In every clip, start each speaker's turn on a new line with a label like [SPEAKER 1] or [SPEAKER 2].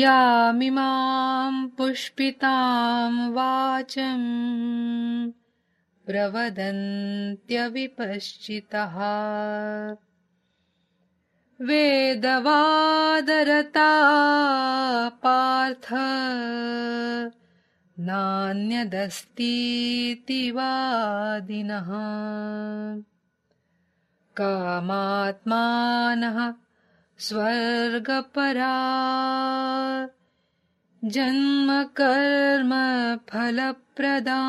[SPEAKER 1] यामिमाम् पुष्पिताम् वाचम् प्रवदन्त्यविपश्चितः। वेदवादरता पार्थ नान्यदस्तीति वादिनः। कामात्मानः स्वर्गपरा। जन्मकर्मफलप्रदा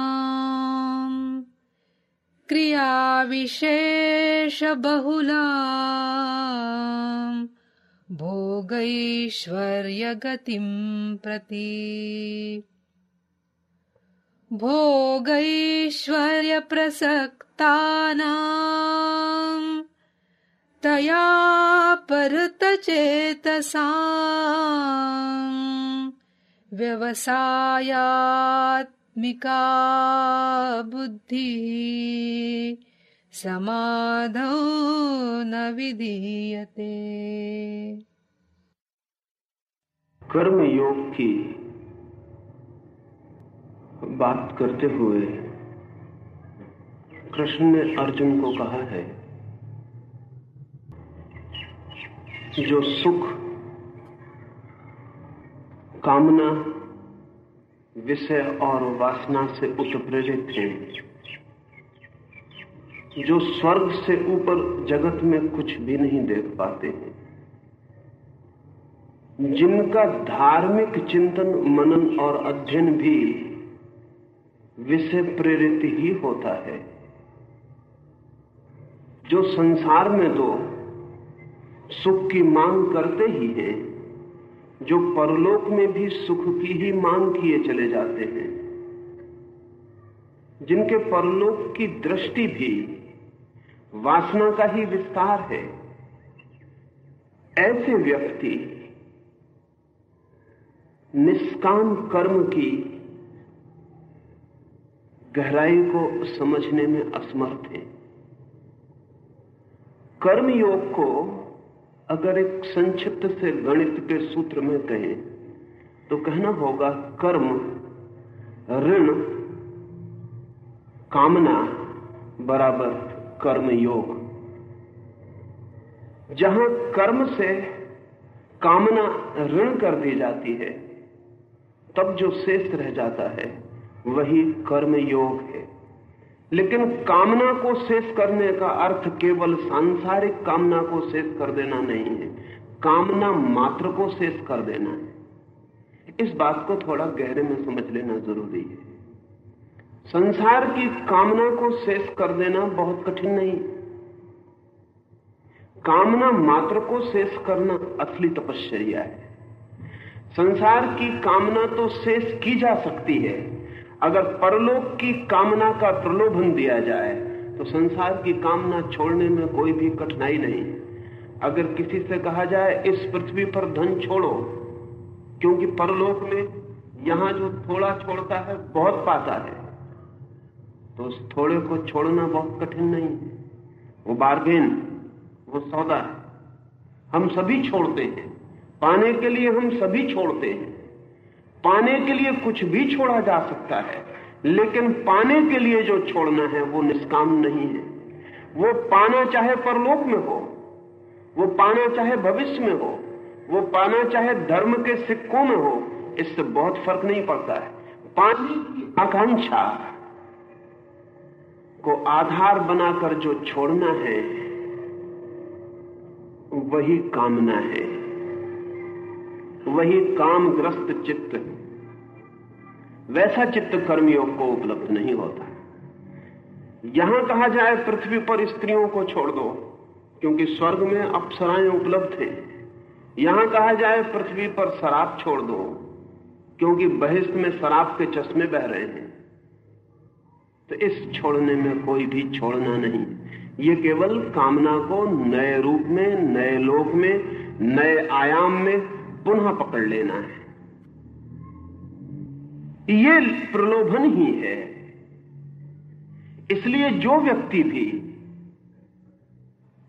[SPEAKER 1] क्रियाविशेषबहुला भोगैश्वर्यगतिम् प्रति। भोगैश्वर्यप्रसक्तानाम् तया परतचेतसा व्यवसायात्मिका बुद्धिः समाधौ न विधीयते।
[SPEAKER 2] कर्म योग की बात करते हुए कृष्ण ने अर्जुन को कहा है जो सुख, कामना, विषय और वासना से उत्प्रेरित हैं। जो स्वर्ग से ऊपर जगत में कुछ भी नहीं देख पाते हैं जिनका धार्मिक चिंतन, मनन और अध्ययन भी विषय प्रेरित ही होता है। जो संसार में तो सुख की मांग करते ही हैं, जो परलोक में भी सुख की ही मांग किए चले जाते हैं। जिनके परलोक की दृष्टि भी वासना का ही विस्तार है, ऐसे व्यक्ति निष्काम कर्म की गहराई को समझने में असमर्थ है। कर्म योग को अगर एक संक्षिप्त से गणित के सूत्र में कहें तो कहना होगा कर्म, ऋण, कामना बराबर कर्म योग जहाँ कर्म से कामना ऋण कर दी जाती है, तब जो शेष रह जाता है, वही कर्म योग है। लेकिन कामना को शेष करने का अर्थ केवल सांसारिक कामना को शेष कर देना नहीं है। कामना मात्र को शेष कर देना है। इस बात को थोड़ा गहरे में समझ लेना ज़रूरी है। संसार की कामना को शेष कर देना बहुत कठिन नहीं। कामना मात्र को शेष करना असली तपश्चर्या है। संसार की कामना तो शेष की जा सकती है। अगर परलोक की कामना का प्रलोभन दिया जाए तो संसार की कामना छोड़ने में कोई भी कठिनाई नहीं। अगर किसी से कहा जाए, इस पृथ्वी पर धन छोड़ो, क्योंकि परलोक में यहाँ जो थोड़ा छोड़ता है, बहुत पाता है। तो उस थोड़े को छोड़ना बहुत कठिन नहीं है। वो बार्गेन वो सौदा है। हम सभी छोड़ते हैं। पाने के लिए हम सभी छोड़ते हैं। पाने के लिए कुछ भी छोड़ा जा सकता है, लेकिन पाने के लिए जो छोड़ना है वो निष्काम नहीं है। वो पाना चाहे परलोक में हो, वो पाना चाहे भविष्य में हो, वो पाना चाहे धर्म के सिक्कों में हो, इससे बहुत फ़र्क नहीं पड़ता है। पाने की आकांक्षा को आधार बनाकर जो छोड़ना है, वही कामना है। वही कामग्रस्त चित्त। वैसा चित्त कर्मयोग को उपलब्ध नहीं होता। यहाँ कहा जाए पृथ्वी पर स्त्रियों को छोड़ दो, क्योंकि स्वर्ग में अप्सराएँ उपलब्ध हैं। यहाँ कहा जाए पृथ्वी पर शराब छोड़ दो, क्योंकि बहिष्ठ में शराब के चश्मे बह रहे हैं। तो इस छोड़ने में कोई भी छोड़ना नहीं। ये केवल कामना को नए रूप में, नए लोक में, नए आयाम में पुनः पकड़ लेना है। ये प्रलोभन ही है। इसलिए जो व्यक्ति भी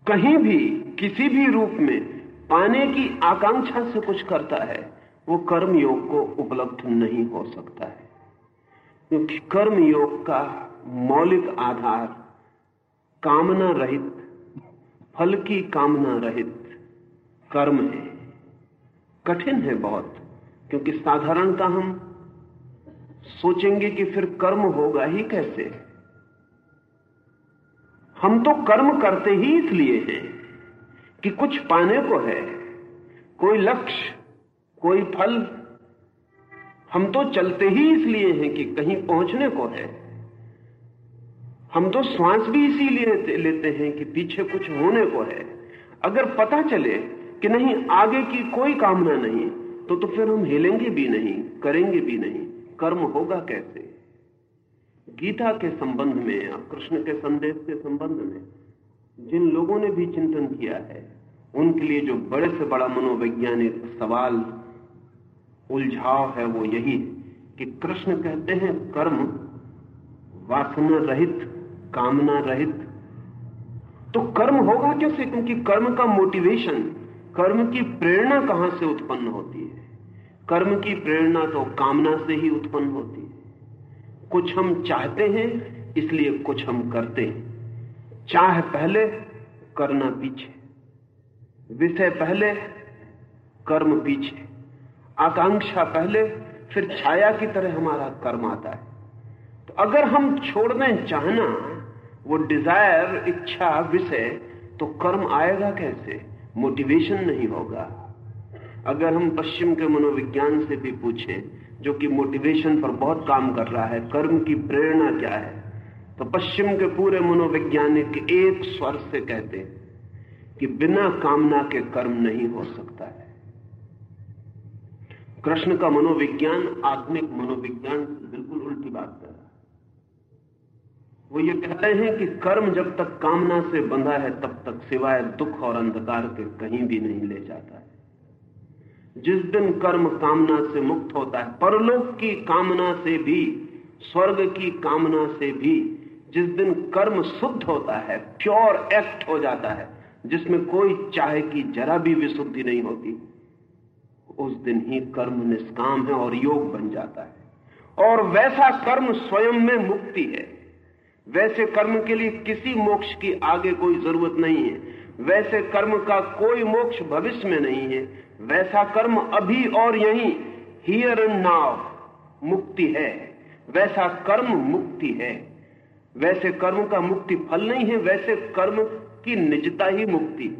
[SPEAKER 2] कहीं भी, किसी भी रूप में पाने की आकांक्षा से कुछ करता है, वो कर्म योग को उपलब्ध नहीं हो सकता है। क्योंकि कर्म योग का मौलिक आधार कामना रहित, फल की कामना रहित कर्म है। कठिन है बहुत, क्योंकि साधारणता हम सोचेंगे कि फिर कर्म होगा ही कैसे? हम तो कर्म करते ही इसलिए हैं कि कुछ पाने को है, कोई लक्ष्य, कोई फल। हम तो चलते ही इसलिए हैं कि कहीं पहुँचने को है। हम तो श्वास भी इसीलिए लेते हैं कि पीछे कुछ होने को है। अगर पता चले कि नहीं, आगे की कोई कामना नहीं तो तो फिर हम हिलेंगे भी नहीं, करेंगे भी नहीं। कर्म होगा कैसे? गीता के संबंध में या कृष्ण के संदेश के संबंध में जिन लोगों ने भी चिंतन किया है, उनके लिए जो बड़े से बड़ा मनोवैज्ञानिक सवाल, उलझाव है वो यही कि कृष्ण कहते हैं, कर्म वासना रहित, कामना रहित। तो कर्म होगा कैसे? क्योंकि कर्म का मोटिवेशन कर्म की प्रेरणा कहाँ से उत्पन्न होती है? कर्म की प्रेरणा तो कामना से ही उत्पन्न होती है। कुछ हम चाहते हैं, इसलिए कुछ हम करते हैं। चाह पहले, करना पीछे। विषय पहले, कर्म पीछे। आकांक्षा पहले, फिर छाया की तरह हमारा कर्म आता है। तो अगर हम छोड़ दें चाहना, वो डिज़ायर इच्छा, विषय तो कर्म आएगा कैसे? मोटिवेशन नहीं होगा। अगर हम पश्चिम के मनोविज्ञान से भी पूछें, जो कि मोटिवेशन पर बहुत काम कर रहा है, कर्म की प्रेरणा क्या है तो पश्चिम के पूरे मनोवैज्ञानिक एक स्वर से कहते हैं कि बिना कामना के कर्म नहीं हो सकता है। कृष्ण का मनोविज्ञान आत्मिक मनोविज्ञान बिल्कुल उल्टी बात है। वो ये कह रहे हैं कि कर्म जब तक कामना से बंधा है, तब तक सिवाय दुख और अंधकार के कहीं भी नहीं ले जाता है। जिस दिन कर्म कामना से मुक्त होता है, परलोक की कामना से भी, स्वर्ग की कामना से भी, जिस दिन कर्म शुद्ध होता है, प्योर एक्ट हो जाता है, जिसमें कोई चाहे की जरा भी विशुद्धि नहीं होती, उस दिन ही कर्म निष्काम है और योग बन जाता है। और वैसा कर्म स्वयं में मुक्ति है। वैसे कर्म के लिए किसी मोक्ष की आगे कोई ज़रूरत नहीं है। वैसे कर्म का कोई मोक्ष भविष्य में नहीं है। वैसा कर्म अभी और यहीं। हियर एंड नाउ मुक्ति है। वैसा कर्म मुक्ति है। वैसे कर्म का मुक्ति फल नहीं है। वैसे कर्म की निजता ही मुक्ति।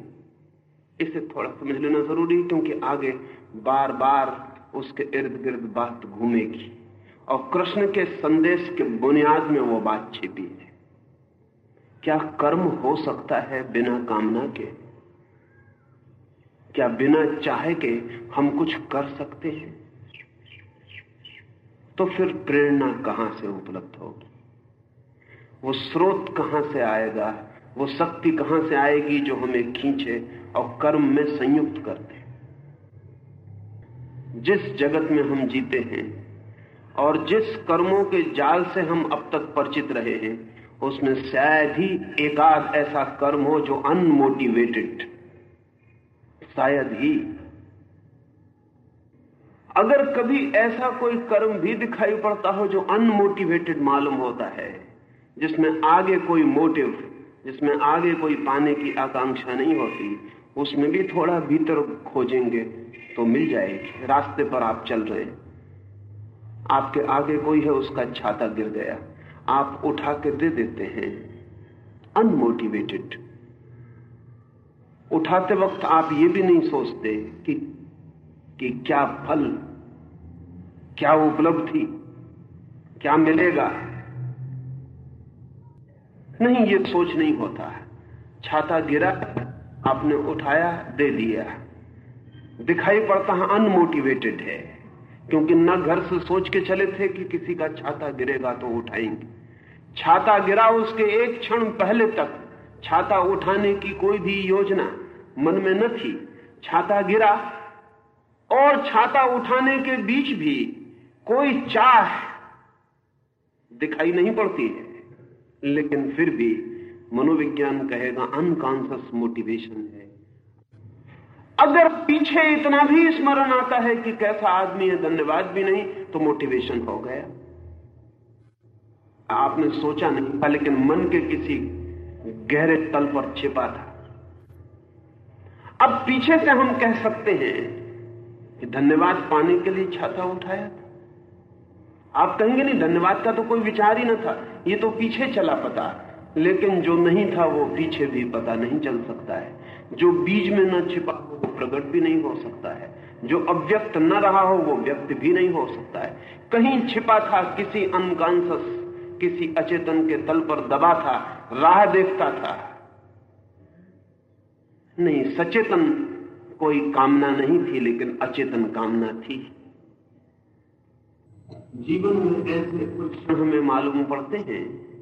[SPEAKER 2] इसे थोड़ा समझ लेना ज़रूरी है, क्योंकि आगे बार बार उसके इर्द गिर्द बात घूमेगी। और कृष्ण के संदेश के बुनियाद में वो बात छिपी है। क्या कर्म हो सकता है बिना कामना के? क्या बिना चाहे के हम कुछ कर सकते हैं? तो फिर प्रेरणा कहाँ से उपलब्ध होगी? वो स्रोत कहाँ से आएगा? वो शक्ति कहाँ से आएगी जो हमें खींचे और कर्म में संयुक्त करते जिस जगत में हम जीते हैं और जिस कर्मों के जाल से हम अब तक परिचित रहे हैं, उसमें शायद ही एकाध ऐसा कर्म हो जो अनमोटिवेटेड शायद ही। अगर कभी ऐसा कोई कर्म भी दिखाई पड़ता हो जो अनमोटिवेटेड मालूम होता है, जिसमें आगे कोई मोटिव जिसमें आगे कोई पाने की आकांक्षा नहीं होती, उसमें भी थोड़ा भीतर खोजेंगे तो मिल जाएगी। रास्ते पर आप चल रहे हैं। आपके आगे कोई है, उसका छाता गिर गया। आप उठा के दे देते हैं। अनमोटिवेटेड उठाते वक्त आप ये भी नहीं सोचते कि कि क्या फल, क्या उपलब्धि, क्या मिलेगा। नहीं, ये सोच नहीं होता है। छाता गिरा, आपने उठाया, दे दिया। दिखाई पड़ता है अनमोटिवेटेड है। क्योंकि न घर से सोच के चले थे कि किसी का छाता गिरेगा तो उठाएँगे। छाता गिरा उसके एक क्षण पहले तक। छाता उठाने की कोई भी योजना मन में न थी। छाता गिरा और छाता उठाने के बीच भी कोई चाह दिखाई नहीं पड़ती है। लेकिन फिर भी मनोविज्ञान कहेगा अनकॉन्सियस मोटिवेशन है। अगर पीछे इतना भी स्मरण आता है कि कैसा आदमी है, धन्यवाद भी नहीं तो मोटिवेशन हो गया। आपने सोचा नहीं था, लेकिन मन के किसी गहरे तल पर छिपा था। अब पीछे से हम कह सकते हैं कि धन्यवाद पाने के लिए छाता उठाया था। आप कहेंगे, नहीं, धन्यवाद का तो कोई विचार ही ना था, ये तो पीछे चला पता। लेकिन जो नहीं था, वो पीछे भी पता नहीं चल सकता है। जो बीज में न छिपा हो, वो प्रकट भी नहीं हो सकता है। जो अव्यक्त न रहा हो, वो व्यक्त भी नहीं हो सकता है। कहीं छिपा था, किसी अनकॉन्सियस किसी अचेतन के तल पर दबा था, राह देखता था। नहीं, सचेतन कोई कामना नहीं थी, लेकिन अचेतन कामना थी। जीवन में ऐसे कुछ हमें मालूम पड़ते हैं,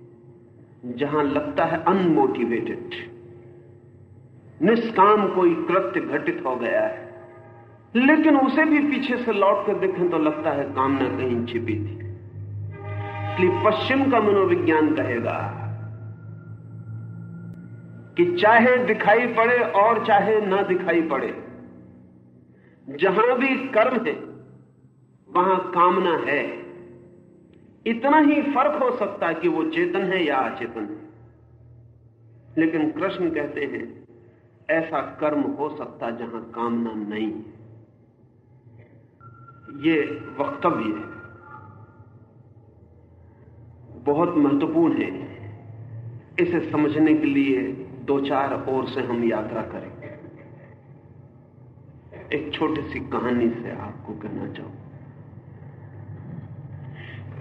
[SPEAKER 2] जहाँ लगता है अनमोटिवेटेड। निष्काम कोई कृत्य घटित हो गया है। लेकिन उसे भी पीछे से लौट कर देखें तो लगता है कामना कहीं छिपी थी। इसलिए पश्चिम का मनोविज्ञान कहेगा कि चाहे दिखाई पड़े और चाहे ना दिखाई पड़े, जहाँ भी कर्म है, वहाँ कामना है। इतना ही फ़र्क हो सकता है कि वो चेतन है या अचेतन है। लेकिन कृष्ण कहते हैं ऐसा कर्म हो सकता जहाँ कामना नहीं ये वक्तव्य है। बहुत महत्वपूर्ण है। इसे समझने के लिए दो चार ओर से हम यात्रा करें। एक छोटी सी कहानी से आपको कहना चाहूँ।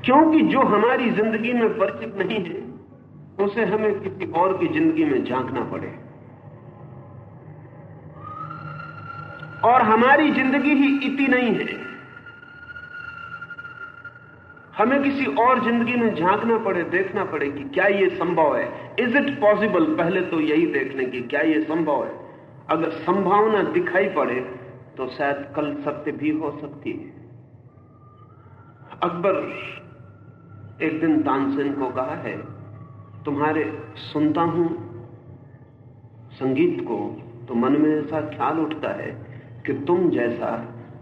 [SPEAKER 2] क्योंकि जो हमारी ज़िंदगी में परिचित नहीं है, उसे हमें किसी और की ज़िंदगी में झांकना पड़े। और हमारी ज़िंदगी ही इति नहीं है। हमें किसी और ज़िंदगी में झांकना पड़े, देखना पड़े कि क्या ये संभव है। इज़ इट पॉसिबल पहले तो यही देख लें कि क्या यह संभव है। अगर संभावना दिखाई पड़े तो शायद कल सत्य भी हो सकती है। अकबर, एक दिन तानसेन को कहा है, तुम्हारे सुनता हूँ, संगीत को तो मन में ऐसा ख्याल उठता है कि तुम जैसा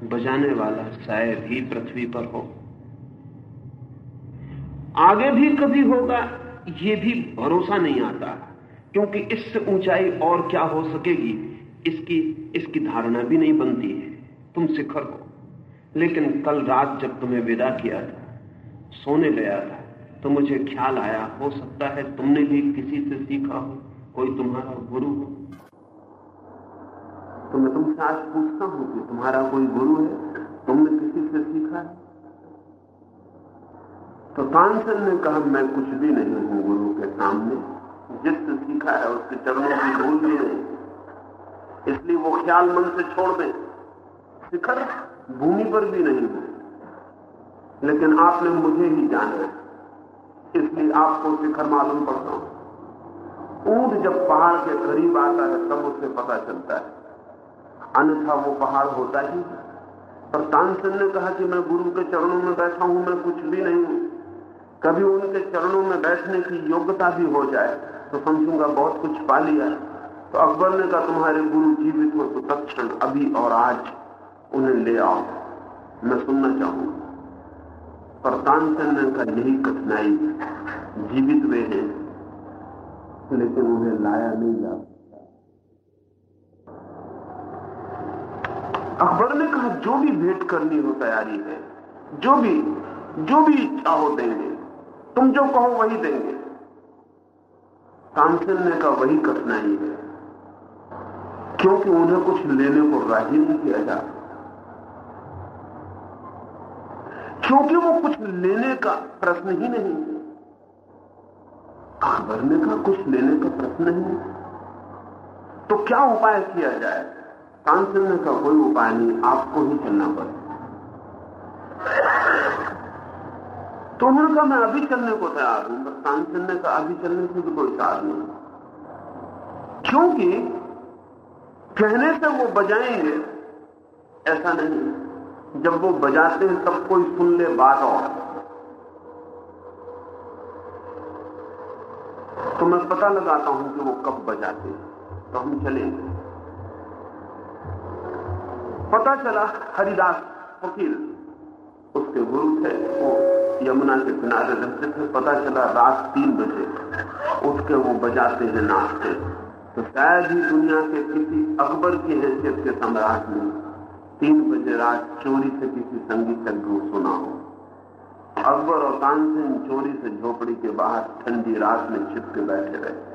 [SPEAKER 2] बजाने वाला शायद ही पृथ्वी पर हो। आगे भी कभी होगा, ये भी भरोसा नहीं आता, क्योंकि इससे ऊंचाई और क्या हो सकेगी, इसकी इसकी धारणा भी नहीं बनती है, तुम शिखर हो। लेकिन कल रात जब तुम्हें विदा किया था, सोने गया था तो मुझे ख्याल आया, हो सकता है तुमने भी किसी से सीखा हो, कोई तुम्हारा गुरु हो। तो मैं तुमसे आज पूछता हूँ कि तुम्हारा कोई गुरु है? तुमने किसी से सीखा? है तो तानसेन ने कहा, मैं कुछ भी नहीं हूँ गुरु के सामने। जिससे सीखा है, उसके चरणों की धूल भी नहीं। इसलिए वो ख्याल मन से छोड़ दें। शिखर भूमि पर भी नहीं है। लेकिन आपने मुझे ही जाना। है इसलिए आपको शिखर मालूम पड़ता हूँ। ऊँट जब पहाड़ के करीब आता है, तब उसे पता चलता है। अन्यथा वो पहाड़ होता ही। पर तानसेन ने कहा कि मैं गुरु के चरणों में बैठा हूँ, मैं कुछ भी नहीं हूँ। कभी उनके चरणों में बैठने की योग्यता भी हो जाए तो समझूँगा बहुत कुछ पा लिया। तो अकबर ने कहा, तुम्हारे गुरु जीवित हो तो तत्ण अभी और आज उन्हें ले आओ। मैं सुनना चाहूँगा। पर तानसेन ने कहा, यही कठिनाई जीवित वे हैं, लेकिन उन्हें लाया नहीं जा अकबर ने कहा जो भी भेंट करनी हो तैयारी है, जो भी जो भी चाहो देंगे, तुम जो कहो वही देंगे। तानसेन ने कहा वही कठिनाई है क्योंकि उन्हें कुछ लेने को राज़ी नहीं किया जा क्योंकि वो कुछ लेने का प्रश्न ही नहीं अकबर ने कहा कुछ लेने का प्रश्न नहीं तो क्या उपाय किया जाए? तानसेन ने कहा कोई उपाय नहीं, आपको ही चलना पड़े तो उन्होंने कहा मैं अभी चलने को तैयार हूँ, बस तानसेन ने कहा अभी चलने से भी कोई सार नहीं। क्योंकि कहने से वो बजाएँगे, ऐसा नहीं। जब वो बजाते हैं, तब कोई सुन ले बात और। तो मैं पता लगाता हूँ कि वो कब बजाते हैं तो हम चलेंगे। पता चला, हरिदास फकीर उसके गुरु थे वो यमुना के किनारे रहते थे पता चला, रात तीन बजे। उठ के वो बजाते हैं नाचते तो शायद ही दुनिया के किसी अकबर की हैसियत के सम्राट ने तीन बजे रात चोरी से किसी संगीतज्ञ को सुना हो। अकबर और तानसेन चोरी से झोपड़ी के बाहर ठंडी रात में छिप के बैठे रहे।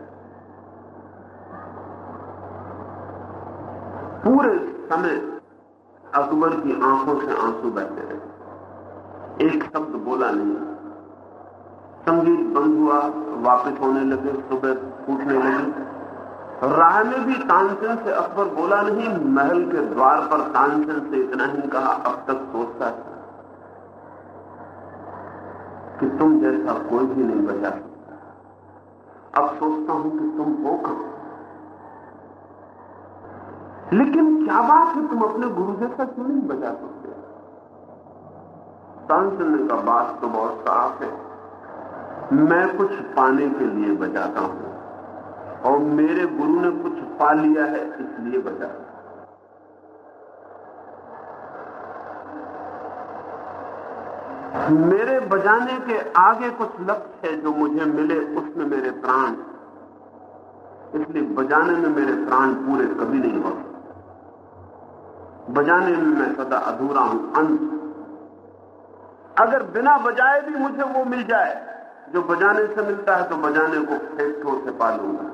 [SPEAKER 2] पूरे समय अकबर की आँखों से आँसू बहते रहे। एक शब्द बोला नहीं। संगीत बंद हुआ, वापस होने लगे, सुबह फूटने लगी। राह में भी तानसेन से अकबर बोला नहीं, महल के द्वार पर तानसेन से इतना ही कहा, अब तक सोचता है कि तुम जैसा कोई भी नहीं बचा सकता। अब सोचता हूँ कि तुम हो कहाँ लेकिन क्या बात है, तुम अपने गुरु जैसा क्यों नहीं बजा सकते? ने कहा बात तो बहुत साफ़ है। मैं कुछ पाने के लिए बजाता हूँ, और मेरे गुरु ने कुछ पा लिया है, इसलिए बजा। मेरे बजाने के आगे कुछ लक्ष्य है जो मुझे मिले, उसमें मेरे प्राण। इसलिए बजाने में मेरे प्राण पूरे कभी नहीं हो बजाने में मैं सदा अधूरा हूँ अंत अगर बिना बजाए भी मुझे वो मिल जाए, जो बजाने से मिलता है तो बजाने को फेंकों से पालूँगा।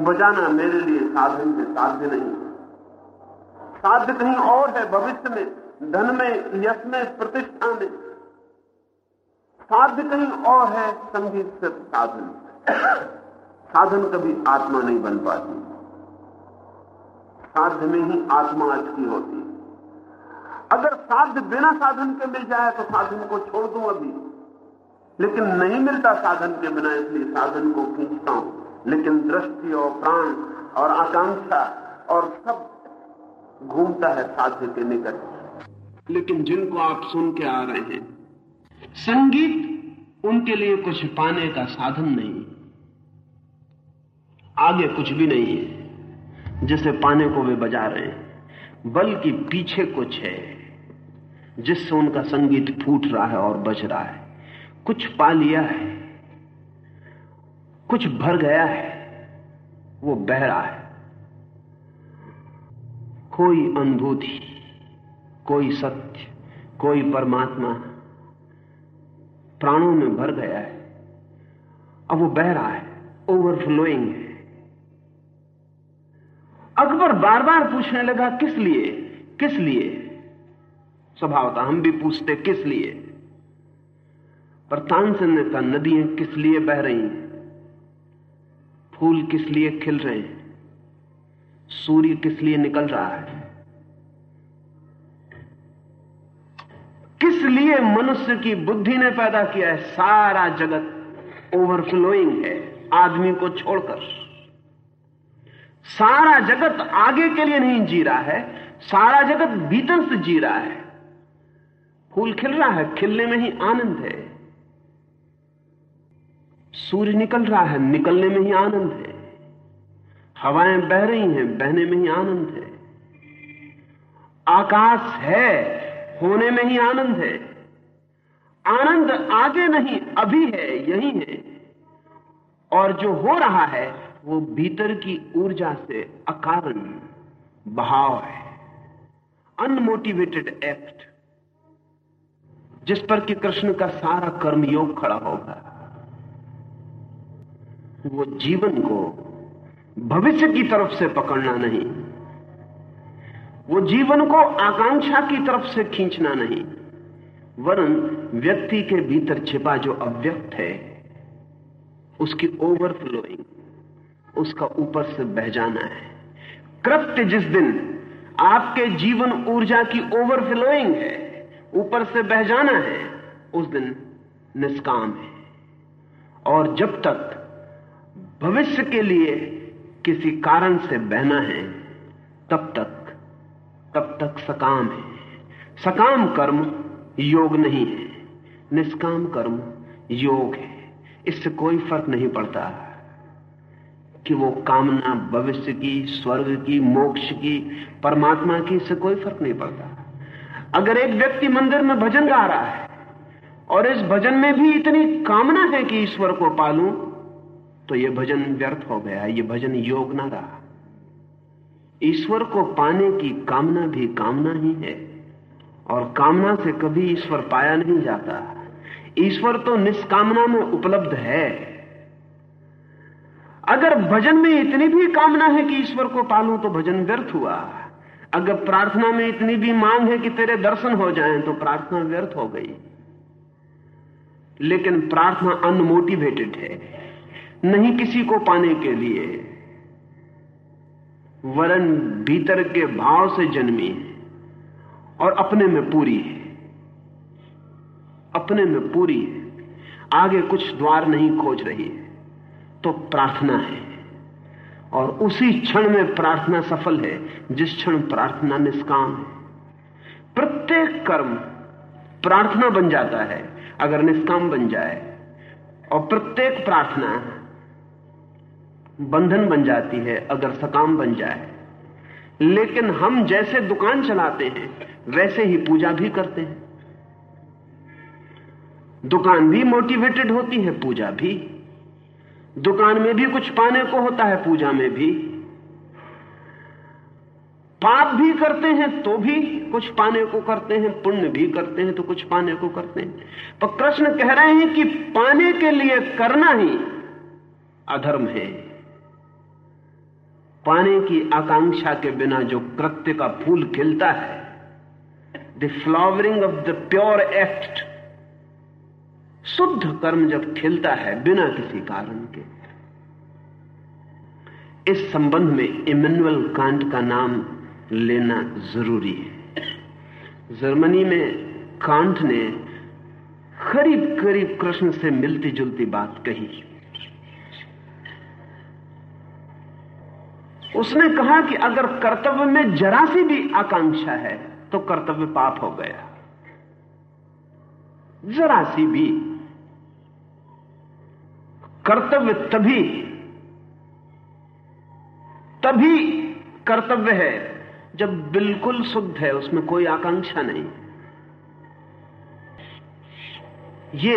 [SPEAKER 2] बजाना मेरे लिए साधन है, साध्य नहीं। साध्य कहीं और है, भविष्य में, धन में, यश में, प्रतिष्ठा में। साध्य कहीं और है, संगीत से साधन। साधन कभी आत्मा नहीं बन पाती। साध्य में ही आत्मा अटकी होती अगर साध्य बिना साधन के मिल जाए तो साधन को छोड़ दूँ अभी। लेकिन नहीं मिलता साधन के बिना, इसलिए साधन को खींचता हूँ। लेकिन दृष्टि और प्राण और आकांक्षा और सब घूमता है साध्य के निकट। लेकिन जिनको आप सुन के आ रहे हैं, संगीत उनके लिए कुछ पाने का साधन नहीं आगे कुछ भी नहीं है। जिसे पाने को वे बजा रहे हैं, बल्कि पीछे कुछ है, जिससे उनका संगीत फूट रहा है और बज रहा है। कुछ पा लिया है, कुछ भर गया है, वो बह रहा है। कोई अनुभूति, कोई सत्य, कोई परमात्मा प्राणों में भर गया है, अब वो बह रहा है ओवरफ्लोइंग है। अकबर बार बार पूछने लगा, किस लिए? किस लिए? स्वभाव था हम भी पूछते, किस लिए? पर तानसेन ने कहा, नदियाँ किस लिए बह रही? हैं फूल किस लिए खिल रहे हैं? सूर्य किस लिए निकल रहा है? किस लिए मनुष्य की बुद्धि ने पैदा किया है? सारा जगत ओवरफ्लोइंग है, आदमी को छोड़कर। सारा जगत आगे के लिए नहीं जी रहा है, सारा जगत भीतर से जी रहा है। फूल खिल रहा है, खिलने में ही आनंद है। सूर्य निकल रहा है, निकलने में ही आनंद है। हवाएँ बह रही हैं, बहने में ही आनंद है। आकाश है, होने में ही आनंद है। आनंद आगे नहीं, अभी है, यही है। और जो हो रहा है वो भीतर की ऊर्जा से अकारण बहाव है। अनमोटिवेटेड एक्ट जिस पर कि कृष्ण का सारा कर्म योग खड़ा होगा, वो जीवन को भविष्य की तरफ़ से पकड़ना नहीं, वो जीवन को आकांक्षा की तरफ़ से खींचना नहीं, वरन व्यक्ति के भीतर छिपा जो अव्यक्त है, उसकी ओवरफ्लोइंग उसका ऊपर से बह जाना है। कृत्य जिस दिन आपके जीवन ऊर्जा की ओवरफ्लोइंग है, ऊपर से बह जाना है, उस दिन निष्काम है। और जब तक भविष्य के लिए किसी कारण से बहना है, तब तक तब तक सकाम है। सकाम कर्म योग नहीं है, निष्काम कर्म योग है। इससे कोई फ़र्क नहीं पड़ता। कि वो कामना, भविष्य की, स्वर्ग की, मोक्ष की, परमात्मा की इससे कोई फ़र्क नहीं पड़ता। अगर एक व्यक्ति मंदिर में भजन गा रहा है और इस भजन में भी इतनी कामना है कि ईश्वर को पालू तो यह भजन व्यर्थ हो गया, ये भजन योग ना रहा। ईश्वर को पाने की कामना भी कामना ही है, और कामना से कभी ईश्वर पाया नहीं जाता। ईश्वर तो निष्कामना में उपलब्ध है। अगर भजन में इतनी भी कामना है कि ईश्वर को पालूं तो भजन व्यर्थ हुआ। अगर प्रार्थना में इतनी भी मांग है कि तेरे दर्शन हो जाएँ तो प्रार्थना व्यर्थ हो गई। लेकिन प्रार्थना अनमोटिवेटेड है, नहीं किसी को पाने के लिए। वरन भीतर के भाव से जन्मी और अपने में पूरी है। अपने में पूरी है। आगे कुछ द्वार नहीं खोज रही है। तो प्रार्थना है। और उसी क्षण में प्रार्थना सफल है, जिस क्षण प्रार्थना निष्काम है। प्रत्येक कर्म प्रार्थना बन जाता है, अगर निष्काम बन जाए। और प्रत्येक प्रार्थना बंधन बन जाती है, अगर सकाम बन जाए। लेकिन हम जैसे दुकान चलाते हैं, वैसे ही पूजा भी करते हैं। दुकान भी मोटिवेटेड होती है, पूजा भी। दुकान में भी कुछ पाने को होता है, पूजा में भी। पाप भी करते हैं तो भी कुछ पाने को करते हैं, पुण्य भी करते हैं तो कुछ पाने को करते हैं। पर कृष्ण कह रहे हैं कि पाने के लिए करना ही अधर्म है। पाने की आकांक्षा के बिना जो कृत्य का फूल खिलता है the flowering of the pure act शुद्ध कर्म जब खिलता है बिना किसी कारण के। इस संबंध में इमेनुअल कांट का नाम लेना ज़रूरी है। जर्मनी में कांट ने करीब करीब कृष्ण से मिलती जुलती बात कही। उसने कहा कि अगर कर्तव्य में जरा सी भी आकांक्षा है तो कर्तव्य पाप हो गया। जरा सी भी कर्तव्य तभी तभी कर्तव्य है जब बिल्कुल शुद्ध है, उसमें कोई आकांक्षा नहीं। ये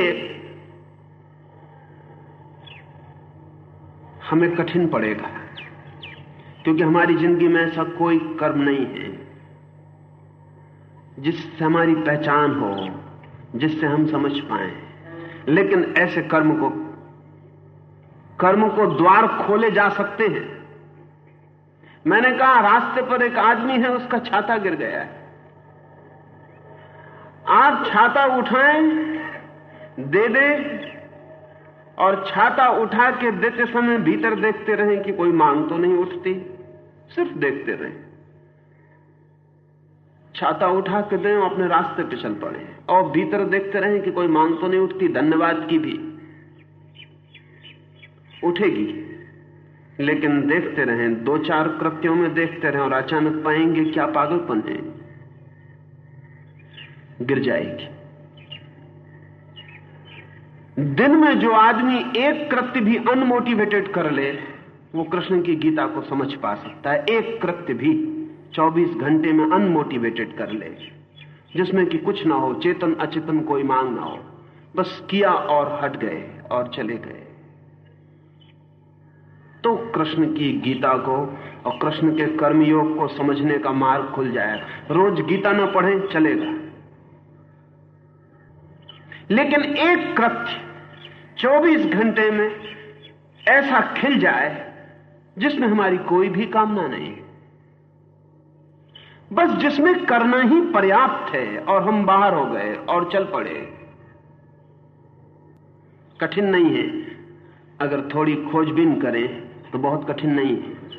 [SPEAKER 2] हमें कठिन पड़ेगा, क्योंकि हमारी ज़िंदगी में ऐसा कोई कर्म नहीं है, जिससे हमारी पहचान हो, जिससे हम समझ पाए। लेकिन ऐसे कर्म को कर्म को द्वार खोले जा सकते हैं। मैंने कहा, रास्ते पर एक आदमी है, उसका छाता गिर गया है। आप छाता उठाएँ, दे दे, और छाता उठा के देते समय भीतर देखते रहें कि कोई मांग तो नहीं उठती, सिर्फ़ देखते रहें। छाता उठा के दें अपने रास्ते पे चल पड़े। और भीतर देखते रहें कि कोई मांग तो नहीं उठती, धन्यवाद की भी। उठेगी। लेकिन देखते रहें दो चार कृत्यों में देखते रहें और अचानक पाएँगे क्या पागलपन है। गिर जाएगी। दिन में जो आदमी एक कृत्य भी अनमोटिवेटेड कर ले, वो कृष्ण की गीता को समझ पा सकता है। एक कृत्य भी 24 घंटे में अनमोटिवेटेड कर ले, जिसमें कि कुछ ना हो चेतन अचेतन कोई मांग ना हो। बस किया और हट गए और चले गए। तो कृष्ण की गीता को और कृष्ण के कर्मयोग को समझने का मार्ग खुल जाएगा रोज गीता ना पढ़े, चलेगा। लेकिन एक कृत्य 24 घंटे में ऐसा खिल जाए, जिसमें हमारी कोई भी कामना नहीं। बस जिसमें करना ही पर्याप्त है और हम बाहर हो गए और चल पड़े। कठिन नहीं है। अगर थोड़ी खोजबीन करें तो बहुत कठिन नहीं है।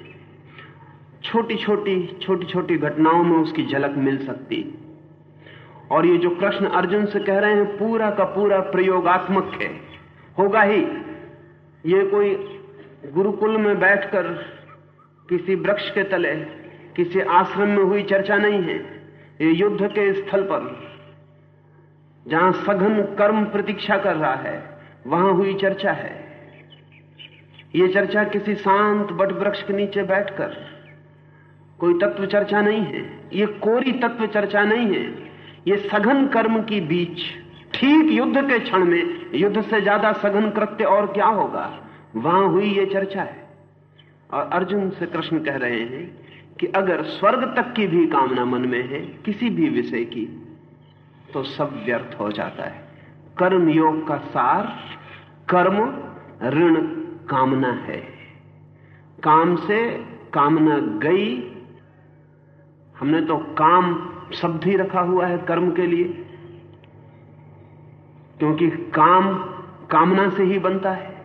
[SPEAKER 2] छोटी छोटी छोटी छोटी घटनाओं में उसकी झलक मिल सकती। और ये जो कृष्ण अर्जुन से कह रहे हैं, पूरा का पूरा प्रयोगात्मक है। होगा ही। ये कोई गुरुकुल में बैठकर किसी वृक्ष के तले, किसी आश्रम में हुई चर्चा नहीं है। ये युद्ध के स्थल पर, जहाँ सघन कर्म प्रतीक्षा कर रहा है, वहाँ हुई चर्चा है। ये चर्चा किसी शांत बट वृक्ष के नीचे बैठकर कोई तत्व चर्चा नहीं है। ये कोरी तत्व चर्चा नहीं है। ये सघन कर्म की बीच, ठीक युद्ध के क्षण में, युद्ध से ज़्यादा सघन कृत्य और क्या होगा? वहाँ हुई ये चर्चा है। और अर्जुन से कृष्ण कह रहे हैं कि अगर स्वर्ग तक की भी कामना मन में है, किसी भी विषय की तो सब व्यर्थ हो जाता है। कर्म योग का सार, कर्म ऋण कामना है। काम से कामना गई। हमने तो काम शब्द ही रखा हुआ है कर्म के लिए। क्योंकि काम कामना से ही बनता है।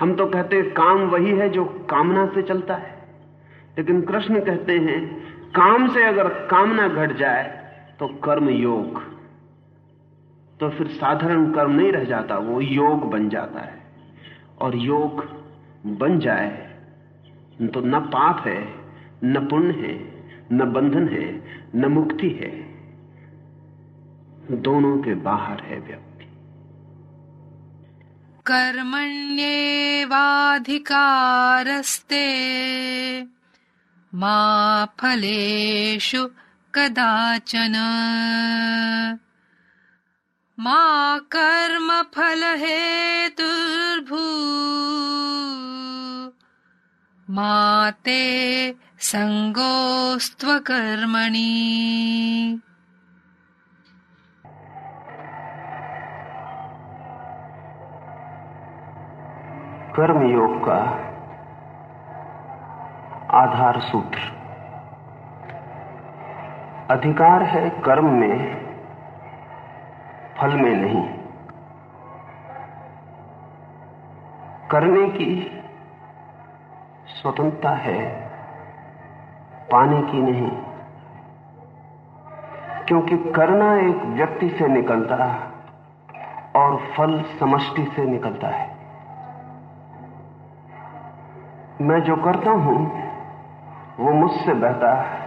[SPEAKER 2] हम तो कहते हैं काम वही है जो कामना से चलता है। लेकिन कृष्ण कहते हैं, काम से अगर कामना घट जाए तो कर्म योग। तो फिर साधारण कर्म नहीं रह जाता, वो योग बन जाता है। और योग बन जाए तो न पाप है, न पुण्य है, न बंधन है, न मुक्ति है। दोनों के बाहर है व्यक्ति।
[SPEAKER 1] कर्मण्येवाधिकारस्ते मा फलेषु कदाचन। मा कर्मफलहेतुर्भू मा ते सङ्गोऽस्त्वकर्मणि
[SPEAKER 2] कर्म योग का आधार सूत्र। अधिकार है कर्म में फल में नहीं। करने की स्वतंत्रता है, पाने की नहीं। क्योंकि करना एक व्यक्ति से निकलता और फल समष्टि से निकलता है। मैं जो करता हूँ, वो मुझसे बहता है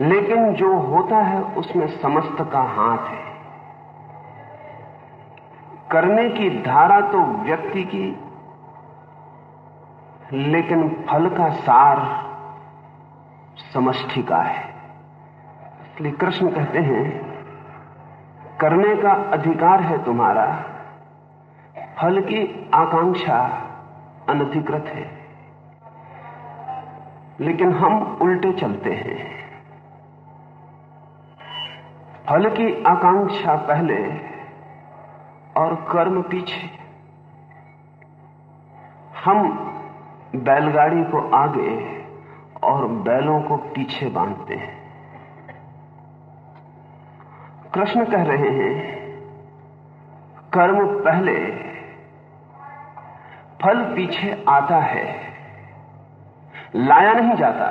[SPEAKER 2] लेकिन जो होता है, उसमें समस्त का हाथ है। करने की धारा तो व्यक्ति की, लेकिन फल का सार समष्टि का है। इसलिए कृष्ण कहते हैं, करने का अधिकार है तुम्हारा, फल की आकांक्षा अनधिकृत है। लेकिन हम उल्टे चलते हैं। फल की आकांक्षा पहले और कर्म पीछे। हम बैलगाड़ी को आगे और बैलों को पीछे बांधते हैं। कृष्ण कह रहे हैं, कर्म पहले फल पीछे आता है, लाया नहीं जाता।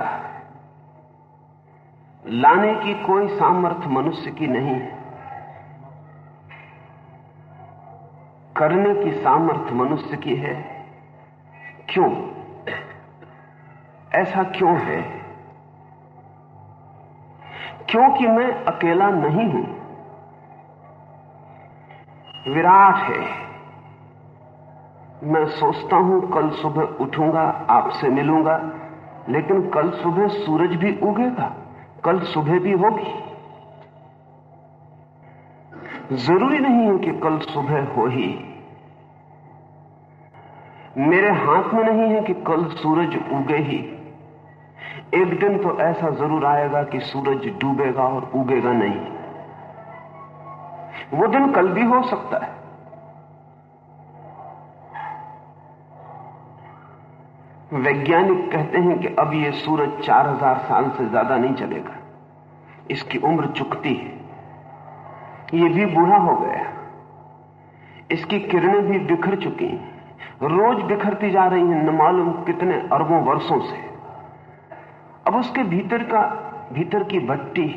[SPEAKER 2] लाने की कोई सामर्थ्य मनुष्य की नहीं है। करने की सामर्थ्य मनुष्य की है। क्यों? ऐसा क्यों है? क्योंकि मैं अकेला नहीं हूँ। विराट है। मैं सोचता हूँ कल सुबह उठूँगा, आपसे मिलूँगा, लेकिन कल सुबह सूरज भी उगेगा, कल सुबह भी होगी। ज़रूरी नहीं है कि कल सुबह हो ही। मेरे हाथ में नहीं है कि कल सूरज उगे ही। एक दिन तो ऐसा ज़रूर आएगा कि सूरज डूबेगा और उगेगा नहीं। वो दिन कल भी हो सकता है। वैज्ञानिक कहते हैं कि अब ये सूरज 4000 साल से ज़्यादा नहीं चलेगा। इसकी उम्र चुकती है। ये भी बूढ़ा हो गया। इसकी किरणें भी बिखर चुकी रोज बिखरती जा रही हैं, न मालूम कितने अरबों वर्षों से। अब उसके भीतर का, भीतर की भट्टी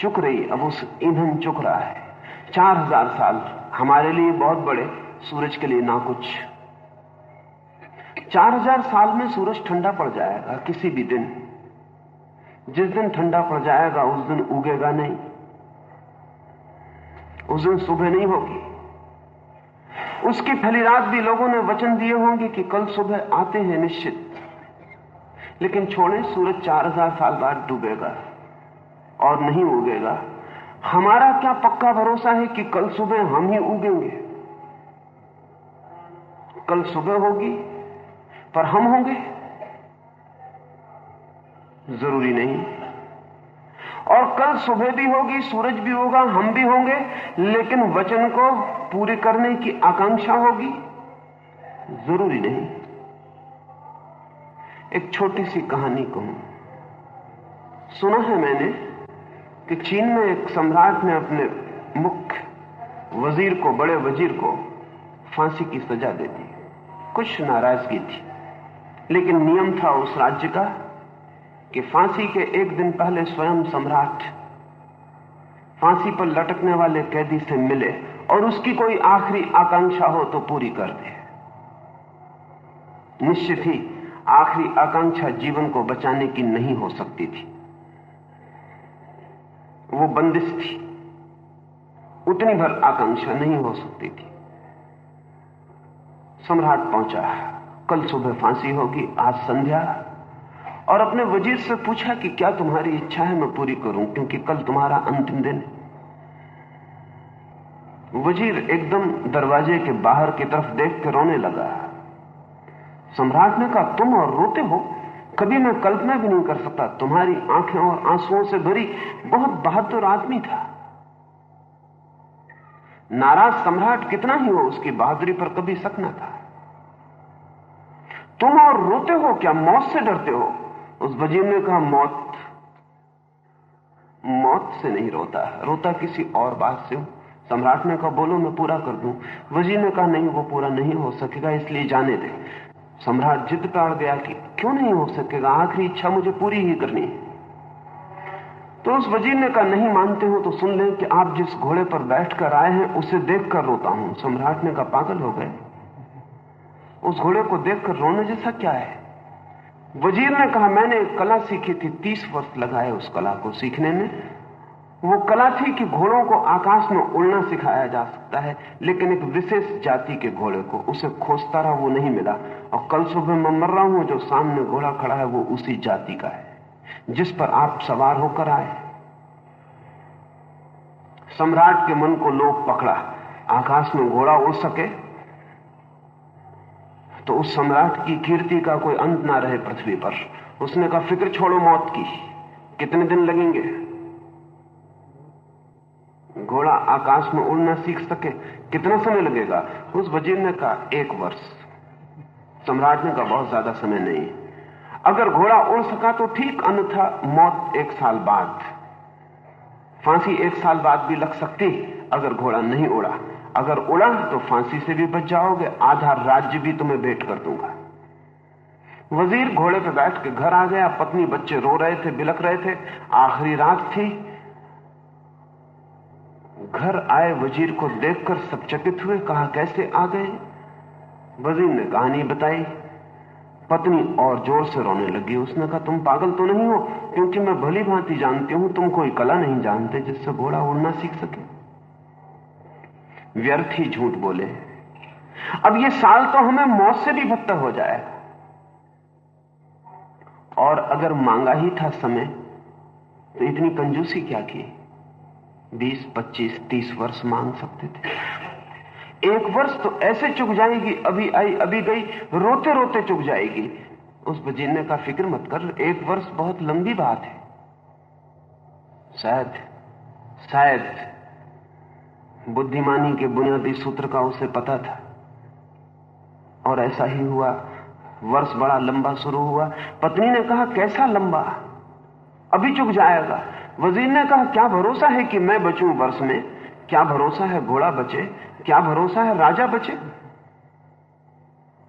[SPEAKER 2] चुक रही, अब उस ईंधन चुक रहा है। चार हज़ार साल हमारे लिए बहुत बड़े, सूरज के लिए ना कुछ। चार हज़ार साल में सूरज ठंडा पड़ जाएगा किसी भी दिन। जिस दिन ठंडा पड़ जाएगा, उस दिन उगेगा नहीं। उस दिन सुबह नहीं होगी। उसकी पहली रात भी लोगों ने वचन दिए होंगे कि कल सुबह आते हैं निश्चित। लेकिन छोड़े, सूरज चार हज़ार साल बाद डूबेगा और नहीं उगेगा। हमारा क्या पक्का भरोसा है कि कल सुबह हम ही उगेंगे? कल सुबह होगी, पर हम होंगे? ज़रूरी नहीं। और कल सुबह भी होगी, सूरज भी होगा, हम भी होंगे, लेकिन वचन को पूरे करने की आकांक्षा होगी। ज़रूरी नहीं। एक छोटी सी कहानी कहूँ। सुना है मैंने कि चीन में एक सम्राट ने अपने मुख्य वज़ीर को, बड़े वज़ीर को फांसी की सजा दे दी। कुछ नाराज़गी थी, लेकिन नियम था उस राज्य का कि फांसी के एक दिन पहले स्वयं सम्राट फांसी पर लटकने वाले कैदी से मिले और उसकी कोई आखिरी आकांक्षा हो तो पूरी कर दे। निश्चित ही आखिरी आकांक्षा जीवन को बचाने की नहीं हो सकती थी। वो बंदिश थी। उतनी भर आकांक्षा नहीं हो सकती थी। सम्राट पहुँचा। कल सुबह फांसी होगी, आज संध्या। और अपने वज़ीर से पूछा कि क्या तुम्हारी इच्छा है मैं पूरी करूँ, क्योंकि कल तुम्हारा अंतिम दिन वज़ीर एकदम दरवाजे के बाहर की तरफ़ देख के रोने लगा। सम्राट ने कहा तुम और रोते हो, कभी मैं कल्पना भी नहीं कर सकता, तुम्हारी आँखें और आंसुओं से भरी बहुत बहादुर आदमी था। नाराज़ सम्राट कितना ही हो, उसकी बहादुरी पर कभी शक न था। तुम और रोते हो, क्या मौत से डरते हो? उस वज़ीर ने कहा, मौत मौत से नहीं रोता। रोता किसी और बात से हो। सम्राट ने कहा, बोलो, मैं पूरा कर दूँ। वज़ीर ने कहा, नहीं, वो पूरा नहीं हो सकेगा, इसलिए जाने दे। सम्राट जिद पे अड़ गया कि क्यों नहीं हो सकेगा? आखिरी इच्छा मुझे पूरी ही करनी है। तो उस वज़ीर ने कहा, नहीं मानते हो तो सुन लें कि आप जिस घोड़े पर बैठकर आए हैं, उसे देखकर रोता हूँ। सम्राट ने कहा, पागल हो गए? उस घोड़े को देखकर रोने जैसा क्या है? वज़ीर ने कहा, मैंने एक कला सीखी थी, तीस वर्ष लगाए उस कला को सीखने में। वो कला थी कि घोड़ों को आकाश में उड़ना सिखाया जा सकता है, लेकिन एक विशेष जाति के घोड़े को उसे खोजता रहा, वो नहीं मिला। और कल सुबह मैं मर रहा हूँ, जो सामने घोड़ा खड़ा है, वो उसी जाति का है, जिस पर आप सवार होकर आए। सम्राट के मन को लोग पकड़ा। आकाश में घोड़ा उड़ सके तो उस सम्राट की कीर्ति का कोई अंत ना रहे पृथ्वी पर। उसने कहा, फ़िक्र छोड़ो मौत की। कितने दिन लगेंगे? घोड़ा आकाश में उड़ना सीख सके, कितना समय लगेगा? उस वज़ीर ने कहा, एक वर्ष। सम्राट ने कहा, बहुत ज़्यादा समय नहीं। अगर घोड़ा उड़ सका तो ठीक, अन्यथा मौत एक साल बाद। फांसी एक साल बाद भी लग सकती, अगर घोड़ा नहीं उड़ा। अगर उड़ा तो फांसी से भी बच जाओगे, आधा राज्य भी तुम्हें भेंट कर दूँगा। वज़ीर घोड़े पर बैठ के घर आ गया, पत्नी बच्चे रो रहे थे बिलक रहे थे। आखिरी रात थी। घर आए, वज़ीर को देखकर सब चकित हुए, कहा, कैसे आ गए? वज़ीर ने कहानी बताई। पत्नी और ज़ोर से रोने लगी। उसने कहा, तुम पागल तो नहीं हो? क्योंकि मैं भली भांति जानती हूँ, तुम कोई कला नहीं जानते जिससे घोड़ा उड़ना सीख सके। व्यर्थ ही झूठ बोले। अब ये साल तो हमें मौत से भी बदतर हो जाए। और अगर मांगा ही था समय तो इतनी कंजूसी क्या की? बीस, पच्चीस, तीस वर्ष मांग सकते थे। एक वर्ष तो ऐसे चुक जाएगी, अभी आई, अभी गई रोते रोते चुक जाएगी। उस वज़ीर का फ़िक्र मत कर, एक वर्ष बहुत लंबी बात है। शायद शायद बुद्धिमानी के बुनियादी सूत्र का उसे पता था। और ऐसा ही हुआ। वर्ष बड़ा लंबा शुरू हुआ। पत्नी ने कहा, कैसा लंबा? अभी चुक जाएगा। वज़ीर ने कहा, क्या भरोसा है कि मैं बचूं वर्ष में? क्या भरोसा है घोड़ा बचे? क्या भरोसा है राजा बचे?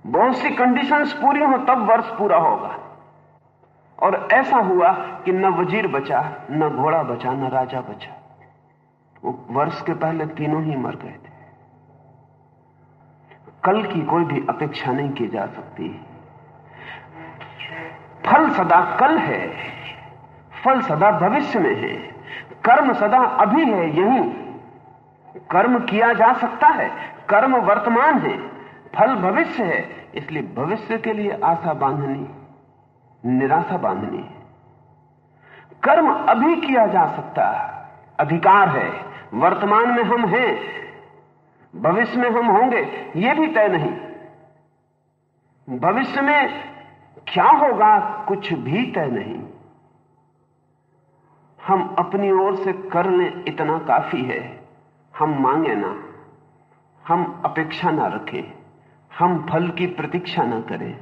[SPEAKER 2] बहुत सी कंडीशंस पूरी हो, तब वर्ष पूरा होगा। और ऐसा हुआ कि न वज़ीर बचा, न घोड़ा बचा, न राजा बचा। वर्ष के पहले तीनों ही मर गए थे। कल की कोई भी अपेक्षा नहीं की जा सकती। फल सदा कल है, फल सदा भविष्य में है, कर्म सदा अभी है, यही। कर्म किया जा सकता है, कर्म वर्तमान है, फल भविष्य है, इसलिए भविष्य के लिए आशा बांधनी, निराशा बांधनी कर्म अभी किया जा सकता है अधिकार है वर्तमान में हम हैं, भविष्य में हम होंगे यह भी तय नहीं। भविष्य में क्या होगा, कुछ भी तय नहीं। हम अपनी ओर से कर लें इतना काफ़ी है, हम मांगे ना। हम अपेक्षा ना रखें, हम फल की प्रतीक्षा ना करें,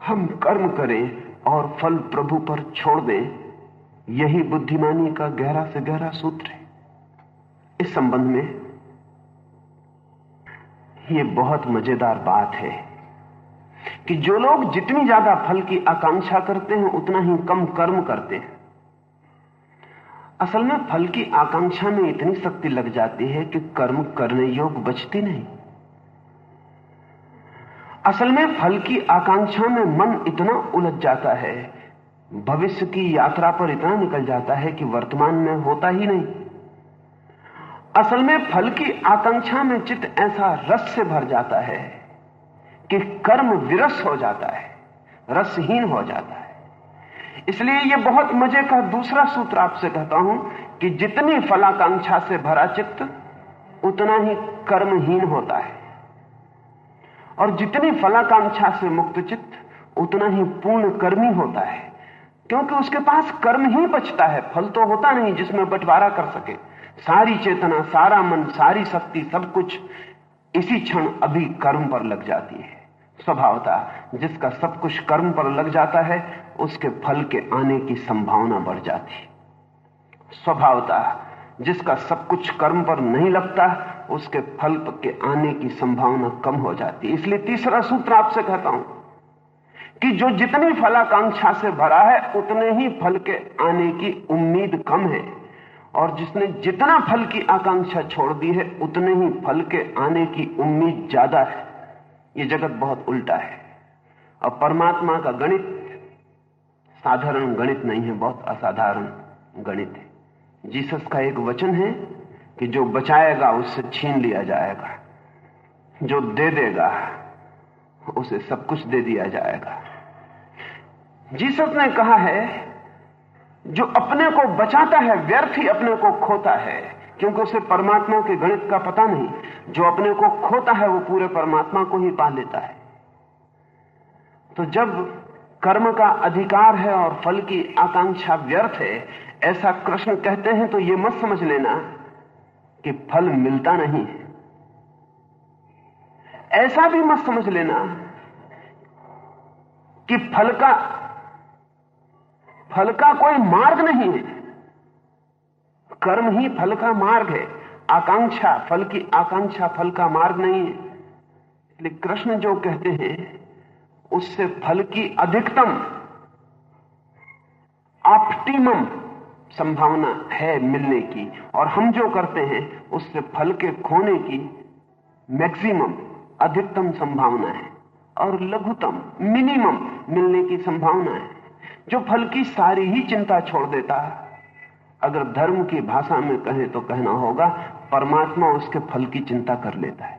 [SPEAKER 2] हम कर्म करें और फल प्रभु पर छोड़ दें, यही बुद्धिमानी का गहरा से गहरा सूत्र है। इस संबंध में यह बहुत मज़ेदार बात है कि जो लोग जितनी ज़्यादा फल की आकांक्षा करते हैं, उतना ही कम कर्म करते हैं। असल में फल की आकांक्षा में इतनी शक्ति लग जाती है कि कर्म करने योग बचती नहीं। असल में फल की आकांक्षा में मन इतना उलझ जाता है, भविष्य की यात्रा पर इतना निकल जाता है कि वर्तमान में होता ही नहीं। असल में फल की आकांक्षा में चित्त ऐसा रस से भर जाता है कि कर्म विरस हो जाता है, रसहीन हो जाता है। इसलिए यह बहुत मज़े का दूसरा सूत्र आपसे कहता हूँ कि जितनी फलाकांक्षा से भरा चित्त, उतना ही कर्महीन होता है। और जितनी फलाकांक्षा से मुक्त चित्त, उतना ही पूर्ण कर्मी होता है। क्योंकि उसके पास कर्म ही बचता है, फल तो होता नहीं जिसमें बंटवारा कर सके। सारी चेतना, सारा मन, सारी शक्ति, सब कुछ इसी क्षण अभी कर्म पर लग जाती है। स्वभावता जिसका सब कुछ कर्म पर लग जाता है, उसके फल के आने की संभावना बढ़ जाती है। स्वभावता जिसका सब कुछ कर्म पर नहीं लगता, उसके फल के आने की संभावना कम हो जाती है। इसलिए तीसरा सूत्र आपसे कहता हूँ कि जो जितनी फलाकांक्षा से भरा है, उतने ही फल के आने की उम्मीद कम है। और जिसने जितना फल की आकांक्षा छोड़ दी है, उतने ही फल के आने की उम्मीद ज़्यादा है। ये जगत बहुत उल्टा है। और परमात्मा का गणित, साधारण गणित नहीं है, बहुत असाधारण गणित है। जीसस का एक वचन है कि जो बचाएगा, उससे छीन लिया जाएगा। जो दे देगा, उसे सब कुछ दे दिया जाएगा। जीसस ने कहा है जो अपने को बचाता है, व्यर्थ ही अपने को खोता है। क्योंकि उसे परमात्मा के गणित का पता नहीं, जो अपने को खोता है, वो पूरे परमात्मा को ही पा लेता है। तो जब कर्म का अधिकार है और फल की आकांक्षा व्यर्थ है, ऐसा कृष्ण कहते हैं तो ये मत समझ लेना कि फल मिलता नहीं है। ऐसा भी मत समझ लेना कि फल का फल का कोई मार्ग नहीं है। कर्म ही फल का मार्ग है। आकांक्षा, फल की आकांक्षा फल का मार्ग नहीं है। इसलिए कृष्ण जो कहते हैं, उससे फल की अधिकतम ऑप्टिमम संभावना है मिलने की। और हम जो करते हैं, उससे फल के खोने की मैक्सिमम अधिकतम संभावना है। और लघुतम मिनिमम मिलने की संभावना है। जो फल की सारी ही चिंता छोड़ देता है। अगर धर्म की भाषा में कहें तो कहना होगा, परमात्मा उसके फल की चिंता कर लेता है।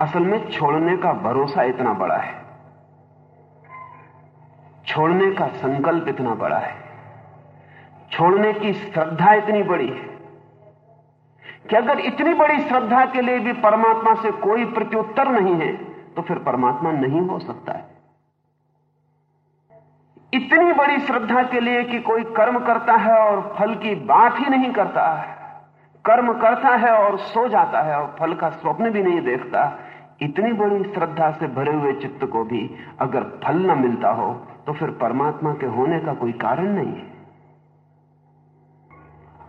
[SPEAKER 2] असल में छोड़ने का भरोसा इतना बड़ा है। छोड़ने का संकल्प इतना बड़ा है। छोड़ने की श्रद्धा इतनी बड़ी है कि अगर इतनी बड़ी श्रद्धा के लिए भी परमात्मा से कोई प्रत्युत्तर नहीं है तो फिर परमात्मा नहीं हो सकता है। इतनी बड़ी श्रद्धा के लिए कि कोई कर्म करता है और फल की बात ही नहीं करता है। कर्म करता है और सो जाता है और फल का स्वप्न भी नहीं देखता। इतनी बड़ी श्रद्धा से भरे हुए चित्त को भी अगर फल न मिलता हो तो फिर परमात्मा के होने का कोई कारण नहीं है।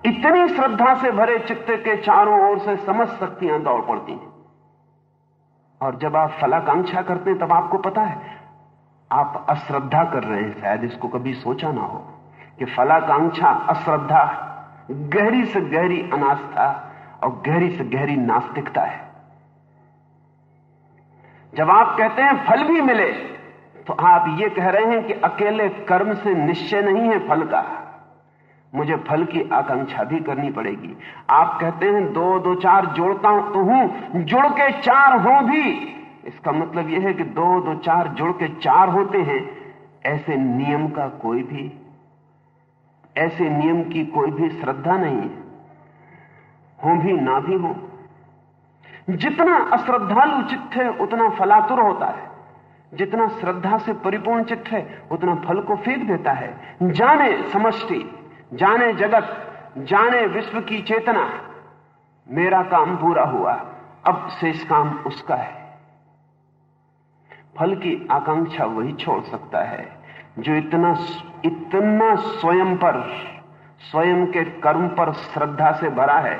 [SPEAKER 2] इतनी श्रद्धा से भरे चित्त के चारों ओर से समस्त शक्तियाँ दौड़ पड़ती हैं। और जब आप फलाकांक्षा करते हैं, तब आपको पता है आप अश्रद्धा कर रहे हैं, शायद इसको कभी सोचा ना हो, कि फलाकांक्षा, अश्रद्धा, गहरी से गहरी अनास्था और गहरी से गहरी नास्तिकता है। जब आप कहते हैं फल भी मिले तो आप ये कह रहे हैं कि अकेले कर्म से निश्चय नहीं है फल का। मुझे फल की आकांक्षा भी करनी पड़ेगी। आप कहते हैं दो दो चार जोड़ता तो हूँ, जुड़ के चार हो भी। इसका मतलब यह है कि दो दो, चार जुड़ के चार होते हैं। ऐसे नियम का कोई भी, ऐसे नियम की कोई भी श्रद्धा नहीं है। हो भी ना भी हो। जितना अश्रद्धालु चित्त है, उतना फलातुर होता है। जितना श्रद्धा से परिपूर्ण चित्त है, उतना फल को फेंक देता है। जाने समष्टि, जाने जगत, जाने विश्व की चेतना। मेरा काम पूरा हुआ। अब शेष काम उसका है। फल की आकांक्षा वही छोड़ सकता है, जो इतना इतना स्वयं पर, स्वयं के कर्म पर श्रद्धा से भरा है।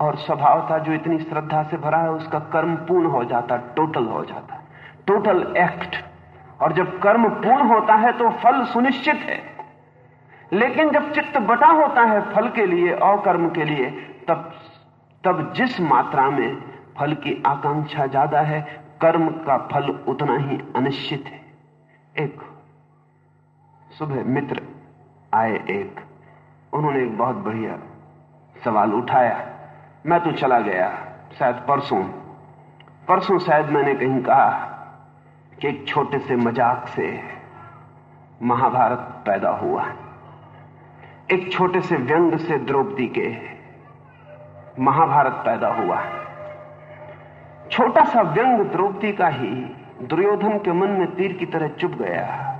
[SPEAKER 2] और स्वभाव था जो इतनी श्रद्धा से भरा है, उसका कर्म पूर्ण हो जाता टोटल हो जाता। टोटल एक्ट और जब कर्म पूर्ण होता है तो फल सुनिश्चित है। लेकिन जब चित्त बटा होता है फल के लिए और कर्म के लिए, तब तब जिस मात्रा में फल की आकांक्षा ज़्यादा है कर्म का फल उतना ही अनिश्चित है। एक सुबह मित्र आए एक। उन्होंने एक बहुत बढ़िया सवाल उठाया। मैं तो चला गया, शायद परसों। परसों शायद मैंने कहीं कहा कि एक छोटे से मज़ाक से महाभारत पैदा हुआ। एक छोटे से व्यंग से द्रौपदी के महाभारत पैदा हुआ। छोटा सा व्यंग द्रौपदी का ही दुर्योधन के मन में तीर की तरह चुप गया।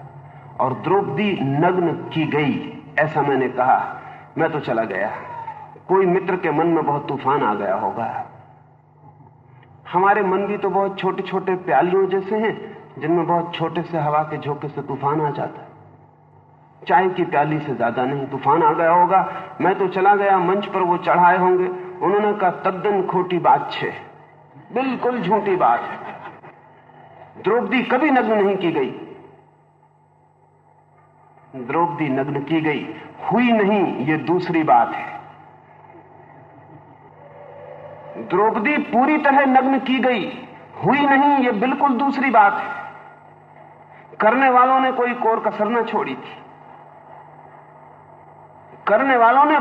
[SPEAKER 2] और द्रौपदी नग्न की गई, ऐसा मैंने कहा, मैं तो चला गया। कोई मित्र के मन में बहुत तूफ़ान आ गया होगा। हमारे मन भी तो बहुत छोटे छोटे प्यालियों जैसे हैं, जिनमें बहुत छोटे से हवा के झोंके से तूफ़ान आ जाता। है चाय की प्याली से ज़्यादा नहीं तूफ़ान आ गया होगा। मैं तो चला गया, मंच पर वो चढ़ाए होंगे। उन्होंने कहा, तद्दन खोटी बात छे। बिल्कुल झूठी बात है। द्रौपदी कभी नग्न नहीं की गई। द्रौपदी नग्न की गई, हुई नहीं, ये दूसरी बात है। द्रौपदी पूरी तरह नग्न की गई, हुई नहीं, ये बिल्कुल दूसरी बात है। करने वालों ने कोई कोर कसर न छोड़ी थी। करने वालों ने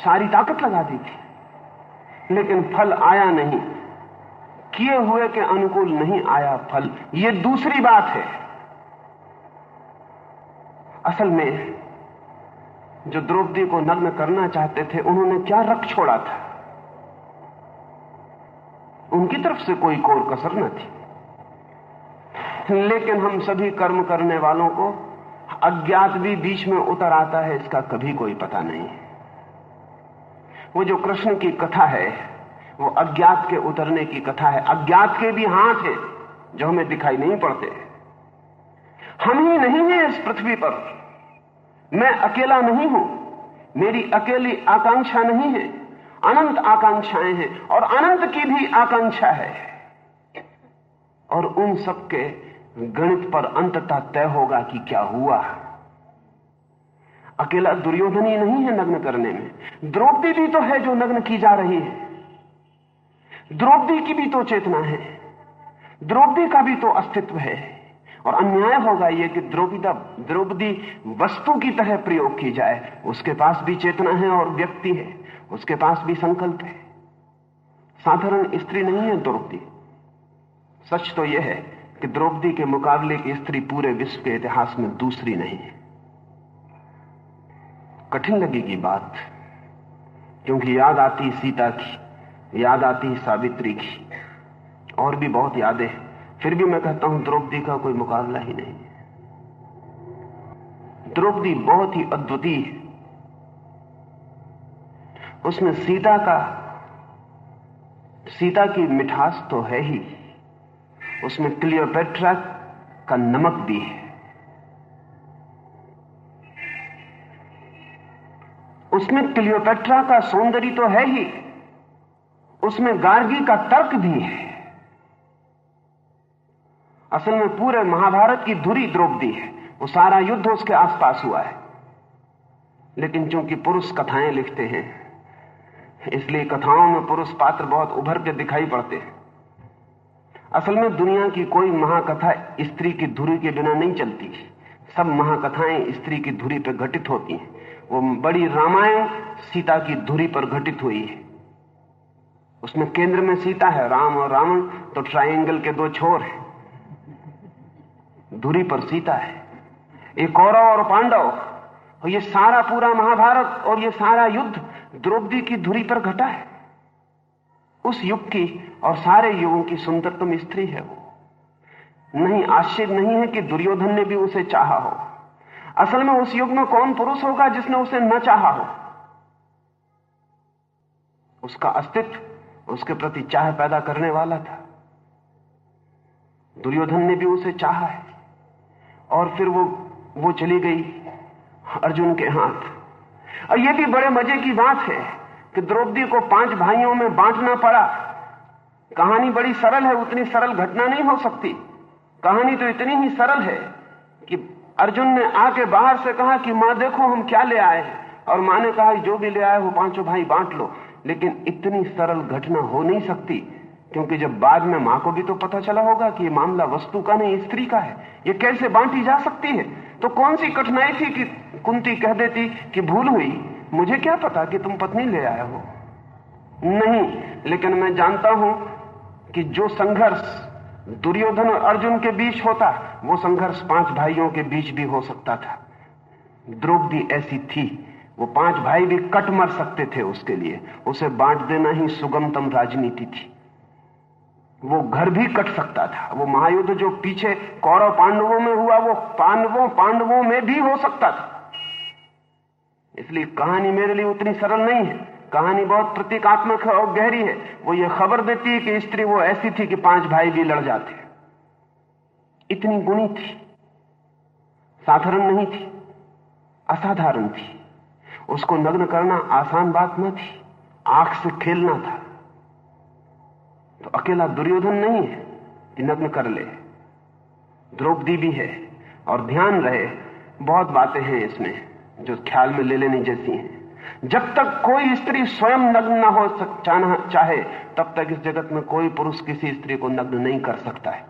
[SPEAKER 2] सारी ताकत लगा दी थी। लेकिन फल आया नहीं। किए हुए के अनुकूल नहीं आया फल। ये दूसरी बात है। असल में, जो द्रौपदी को नग्न करना चाहते थे, उन्होंने क्या रख छोड़ा था? उनकी तरफ़ से कोई कोर कसर न थी। लेकिन हम सभी कर्म करने वालों को अज्ञात भी बीच में उतर आता है, इसका कभी कोई पता नहीं। वो जो कृष्ण की कथा है वो अज्ञात के उतरने की कथा है। अज्ञात के भी हाथ है जो हमें दिखाई नहीं पड़ते। हम ही नहीं हैं इस पृथ्वी पर। मैं अकेला नहीं हूँ। मेरी अकेली आकांक्षा नहीं है। अनंत आकांक्षाएँ हैं और अनंत की भी आकांक्षा है। और उन सबके गणित पर अंततः तय होगा कि क्या हुआ। अकेला दुर्योधन ही नहीं है नग्न करने में। द्रौपदी भी तो है जो नग्न की जा रही है। द्रौपदी की भी तो चेतना है। द्रौपदी का भी तो अस्तित्व है। और अन्याय होगा यह कि द्रौपदी द्रौपदी वस्तु की तरह प्रयोग की जाए। उसके पास भी चेतना है और व्यक्ति है। उसके पास भी संकल्प है। साधारण स्त्री नहीं है द्रौपदी। सच तो यह है कि द्रौपदी के मुकाबले की स्त्री पूरे विश्व के इतिहास में दूसरी नहीं है। कठिन लगेगी बात, क्योंकि याद आती सीता की। याद आती है सावित्री की। और भी बहुत यादें फिर भी मैं कहता हूँ, द्रौपदी का कोई मुकाबला ही नहीं द्रौपदी बहुत ही अद्वितीय उसमें सीता का, सीता की मिठास तो है ही। उसमें क्लियोपेट्रा का नमक भी है। उसमें क्लियोपेट्रा का सौंदर्य तो है ही। उसमें गार्गी का तर्क भी है। असल में पूरे महाभारत की धुरी द्रौपदी है। वो सारा युद्ध उसके आसपास हुआ है। लेकिन चूँकि पुरुष कथाएँ लिखते हैं, इसलिए कथाओं में पुरुष पात्र बहुत उभर के दिखाई पड़ते हैं। असल में दुनिया की कोई महाकथा स्त्री की धुरी के बिना नहीं चलती। सब महाकथाएँ स्त्री की धुरी पर घटित होती हैं। वो बड़ी रामायण सीता की धुरी पर घटित हुई है। उसमें केंद्र में सीता है, राम और रावण तो ट्रायंगल के दो छोर हैं। धुरी पर सीता है। एक कौरव और पांडव, और ये सारा पूरा महाभारत और ये सारा युद्ध द्रौपदी की धुरी पर घटा है। उस युग की और सारे युगों की सुंदरतम स्त्री है वो। नहीं, आश्चर्य नहीं है कि दुर्योधन ने भी उसे चाहा हो। असल में उस युग में कौन पुरुष होगा जिसने उसे न चाहा हो? उसका अस्तित्व उसके प्रति चाह पैदा करने वाला था। दुर्योधन ने भी उसे चाहा है। और फिर वो वो चली गई अर्जुन के हाथ। और ये भी बड़े मज़े की बात है कि द्रौपदी को पाँच भाइयों में बांटना पड़ा। कहानी बड़ी सरल है, उतनी सरल घटना नहीं हो सकती। कहानी तो इतनी ही सरल है कि अर्जुन ने आके बाहर से कहा कि, माँ, देखो हम क्या ले आए हैं। और माँ ने कहा, जो भी ले आए वो पाँचों भाई बांट लो। लेकिन इतनी सरल घटना हो नहीं सकती, क्योंकि जब बाद में माँ को भी तो पता चला होगा कि ये मामला वस्तु का नहीं, स्त्री का है। ये कैसे बांटी जा सकती है? तो कौन सी कठिनाई थी कि कुंती कह देती कि भूल हुई? मुझे क्या पता कि तुम पत्नी ले आए हो। नहीं, लेकिन मैं जानता हूँ कि जो संघर्ष दुर्योधन और अर्जुन के बीच होता, वो संघर्ष पाँच भाइयों के बीच भी हो सकता था। द्रौपदी ऐसी थी। वो पाँच भाई भी कट मर सकते थे उसके लिए। उसे बांट देना ही सुगमतम राजनीति थी। वो घर भी कट सकता था। वो महायुद्ध जो पीछे कौरव पांडवों में हुआ, वो पांडवों पांडवों में भी हो सकता था। इसलिए कहानी मेरे लिए उतनी सरल नहीं है। कहानी बहुत प्रतीकात्मक है और गहरी है। वो ये खबर देती है कि स्त्री वो ऐसी थी कि पाँच भाई भी लड़ जाते। इतनी गुणी थी। साधारण नहीं थी। असाधारण थी। उसको नग्न करना आसान बात न थी। आँख से खेलना था। तो अकेला दुर्योधन नहीं है कि नग्न कर ले। द्रौपदी भी है और ध्यान रहे बहुत बातें हैं इसमें जो ख्याल में ले लेने जैसी हैं। जब तक कोई स्त्री स्वयं नग्न न हो सक, चाहे तब तक इस जगत में कोई पुरुष किसी स्त्री को नग्न नहीं कर सकता है।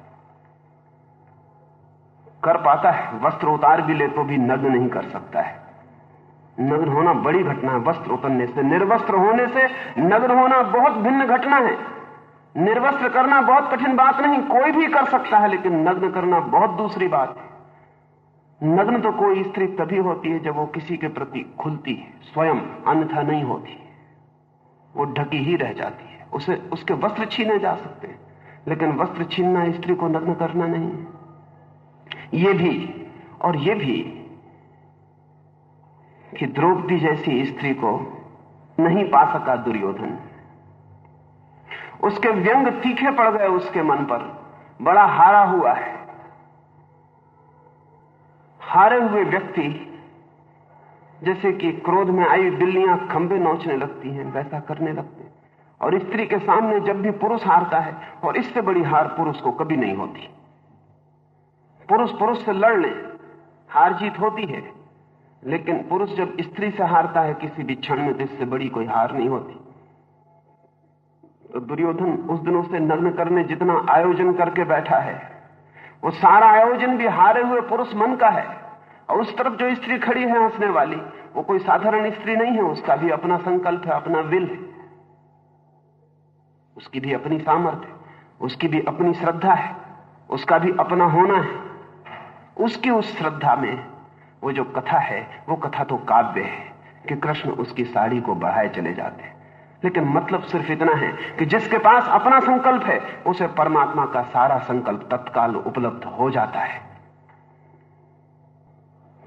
[SPEAKER 2] कर पाता है वस्त्र उतार भी ले तो भी नग्न नहीं कर सकता है। नग्न होना बड़ी घटना है। वस्त्र उतरने से, निर्वस्त्र होने से नग्न होना बहुत भिन्न घटना है। निर्वस्त्र करना बहुत कठिन बात नहीं, कोई भी कर सकता है, लेकिन नग्न करना बहुत दूसरी बात है। नग्न तो कोई स्त्री तभी होती है जब वो किसी के प्रति खुलती है, स्वयं अन्यथा नहीं होती वो ढकी ही रह जाती है। उसे, उसके वस्त्र छीने जा सकते हैं, लेकिन वस्त्र छीनना स्त्री को नग्न करना नहीं है। ये भी, और ये भी कि द्रौपदी जैसी स्त्री को नहीं पा सका दुर्योधन। उसके व्यंग तीखे पड़ गए उसके मन पर। बड़ा हारा हुआ है। हारे हुए व्यक्ति, जैसे कि क्रोध में आई बिल्लियाँ खंबे नोचने लगती हैं, वैसा करने लगते हैं। और स्त्री के सामने जब भी पुरुष हारता है, और इससे बड़ी हार पुरुष को कभी नहीं होती। पुरुष पुरुष से लड़ ले, हार जीत होती है। लेकिन पुरुष जब स्त्री से हारता है, किसी भी क्षण में तो इससे बड़ी कोई हार नहीं होती। तो दुर्योधन उस दिन उसे नग्न करने जितना आयोजन करके बैठा है, वो सारा आयोजन भी हारे हुए पुरुष मन का है। और उस तरफ़ जो स्त्री खड़ी है हंसने वाली, वो कोई साधारण स्त्री नहीं है, उसका भी अपना संकल्प है, अपना विल है। उसकी भी अपनी सामर्थ्य उसकी भी अपनी श्रद्धा है, उसका भी अपना होना है। उसकी उस श्रद्धा में वो जो कथा है, वो कथा तो काव्य है कि कृष्ण उसकी साड़ी को बढ़ाए चले जाते लेकिन मतलब सिर्फ़ इतना है कि जिसके पास अपना संकल्प है, उसे परमात्मा का सारा संकल्प तत्काल उपलब्ध हो जाता है।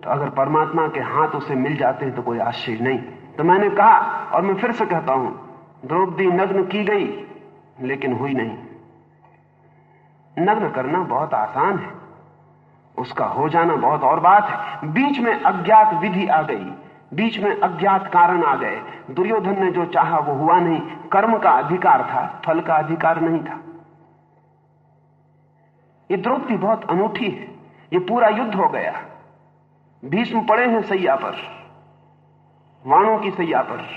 [SPEAKER 2] तो अगर परमात्मा के हाथ उसे मिल जाते हैं तो कोई आश्चर्य नहीं। तो मैंने कहा, और मैं फिर से कहता हूँ, द्रौपदी नग्न की गई, लेकिन हुई नहीं। नग्न करना बहुत आसान है। उसका हो जाना बहुत और बात है। बीच में अज्ञात विधि आ गई। बीच में अज्ञात कारण आ गए। दुर्योधन ने जो चाहा वो हुआ नहीं। कर्म का अधिकार था, फल का अधिकार नहीं था। ये द्रौपदी बहुत अनूठी है। ये पूरा युद्ध हो गया। भीष्म पड़े हैं सैया पर। वाणों की सैया पर।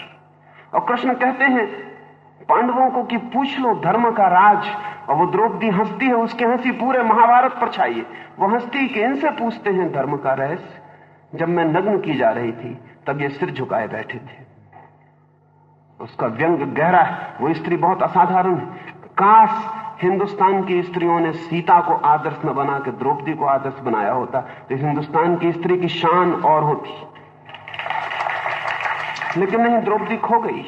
[SPEAKER 2] और कृष्ण कहते हैं पांडवों को कि पूछ लो धर्म का राज। और वो द्रौपदी हंसती है, उसकी हँसी पूरे महाभारत पर छाइए वो हंसती कि इनसे पूछते हैं धर्म का रहस्य। जब मैं नग्न की जा रही थी, तब ये सिर झुकाए बैठे थे। उसका व्यंग गहरा है। वो स्त्री बहुत असाधारण है। काश हिंदुस्तान की स्त्रियों ने सीता को आदर्श न बना के द्रौपदी को आदर्श बनाया होता तो हिंदुस्तान की स्त्री की शान और होती। लेकिन नहीं, द्रौपदी खो गई।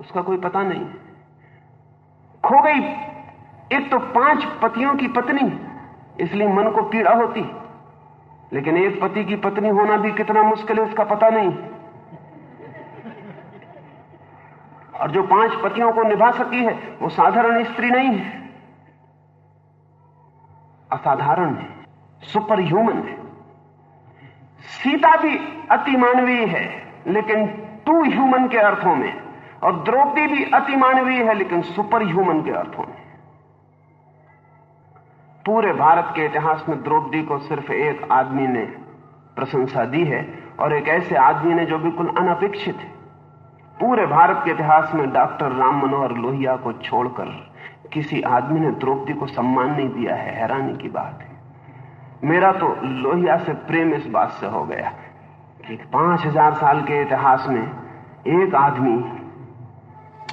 [SPEAKER 2] उसका कोई पता नहीं खो गई। एक तो पाँच पतियों की पत्नी, इसलिए मन को पीड़ा होती। लेकिन एक पति की पत्नी होना भी कितना मुश्किल है इसका पता नहीं। और जो पाँच पतियों को निभा सकी है, वो साधारण स्त्री नहीं है। असाधारण है सुपर ह्यूमन है। सीता भी अति मानवीय है, लेकिन टू ह्यूमन के अर्थों में। और द्रौपदी भी अति मानवीय है, लेकिन सुपर ह्यूमन के अर्थों में। पूरे भारत के इतिहास में द्रौपदी को सिर्फ़ एक आदमी ने प्रशंसा दी है, और एक ऐसे आदमी ने जो बिल्कुल अनपेक्षित है। पूरे भारत के इतिहास में डॉक्टर राम मनोहर लोहिया को छोड़कर किसी आदमी ने द्रौपदी को सम्मान नहीं दिया है, हैरानी की बात है। मेरा तो लोहिया से प्रेम इस बात से हो गया कि पाँच हज़ार साल के इतिहास में एक आदमी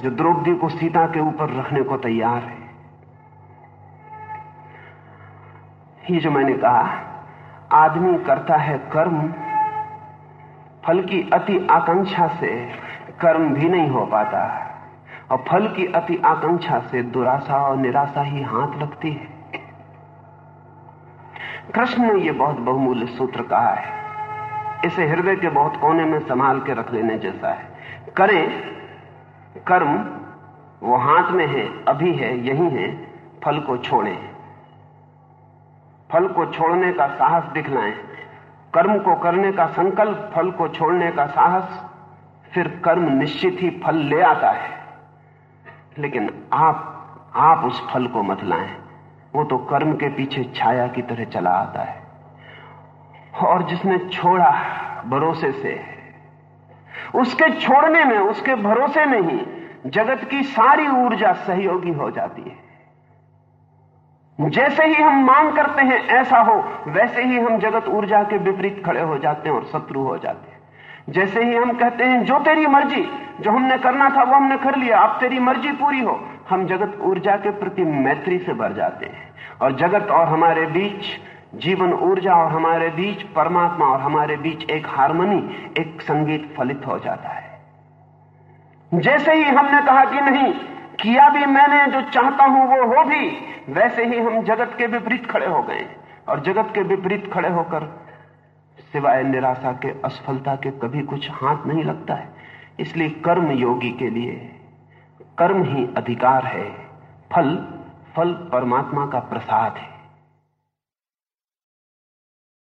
[SPEAKER 2] जो द्रौपदी को सीता के ऊपर रखने को तैयार है। ये जो मैंने कहा, आदमी करता है कर्म, फल की अति आकांक्षा से कर्म भी नहीं हो पाता, और फल की अति आकांक्षा से दुराशा और निराशा ही हाथ लगती है। कृष्ण ने यह बहुत बहुमूल्य सूत्र कहा है। इसे हृदय के बहुत कोने में संभाल के रख लेने जैसा है। करें कर्म वो हाथ में है, अभी है, यही है, फल को छोड़े। फल को छोड़ने का साहस दिखलाएँ। कर्म को करने का संकल्प, फल को छोड़ने का साहस, फिर कर्म निश्चित ही फल ले आता है। लेकिन आप आप उस फल को मत लाएँ। वो तो कर्म के पीछे छाया की तरह चला आता है। और जिसने छोड़ा भरोसे से उसके छोड़ने में, उसके भरोसे में ही जगत की सारी ऊर्जा सहयोगी हो जाती है। जैसे ही हम मांग करते हैं, ऐसा हो, वैसे ही हम जगत ऊर्जा के विपरीत खड़े हो जाते हैं और शत्रु हो जाते हैं। जैसे ही हम कहते हैं, जो तेरी मर्ज़ी, जो हमने करना था, वो हमने कर लिया, अब तेरी मर्ज़ी पूरी हो, हम जगत ऊर्जा के प्रति मैत्री से भर जाते हैं। और जगत और हमारे बीच जीवन ऊर्जा और हमारे बीच परमात्मा और हमारे बीच एक हारमोनी एक संगीत फलित हो जाता है। जैसे ही हमने कहा कि नहीं, किया भी मैंने, जो चाहता हूँ वो हो भी, वैसे ही हम जगत के विपरीत खड़े हो गए और जगत के विपरीत खड़े होकर, सिवाय निराशा के, असफलता के कभी कुछ हाथ नहीं लगता है। इसलिए कर्म योगी के लिए, कर्म ही अधिकार है। फल फल परमात्मा का प्रसाद है।